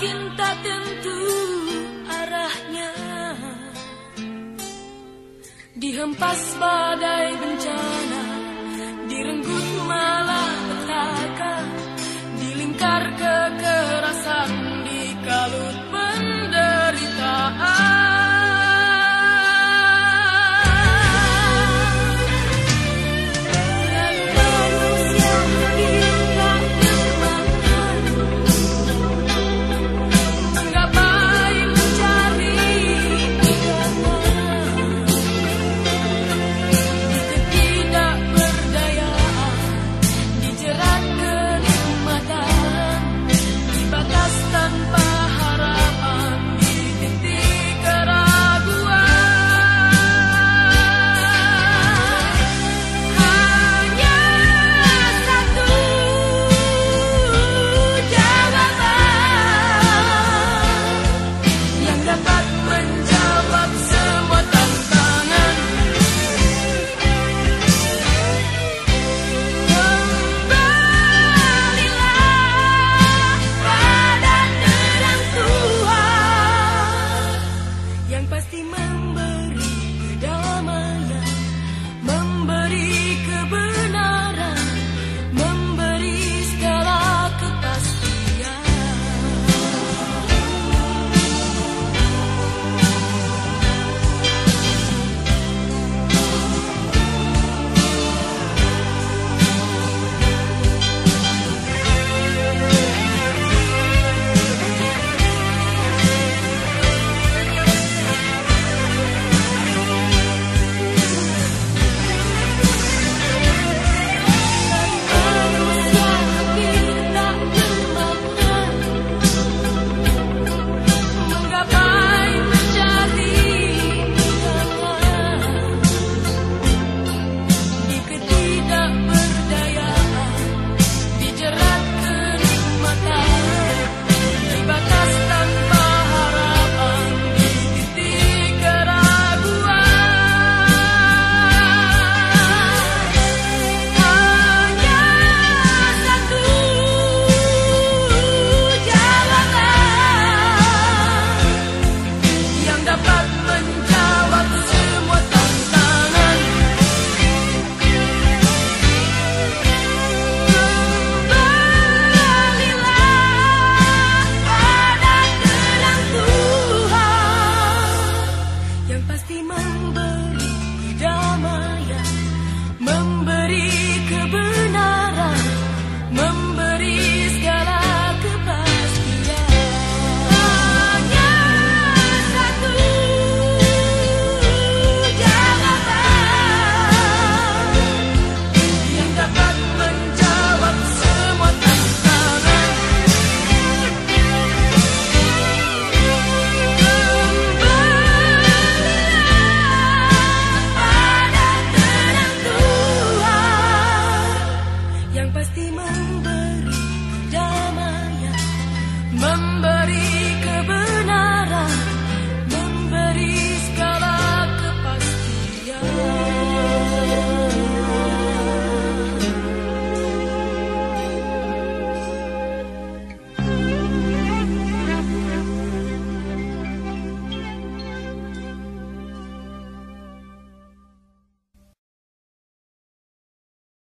makin tak tentu arahnya. Dihempas badai bencana pasti yang pasti memberi damai. somebody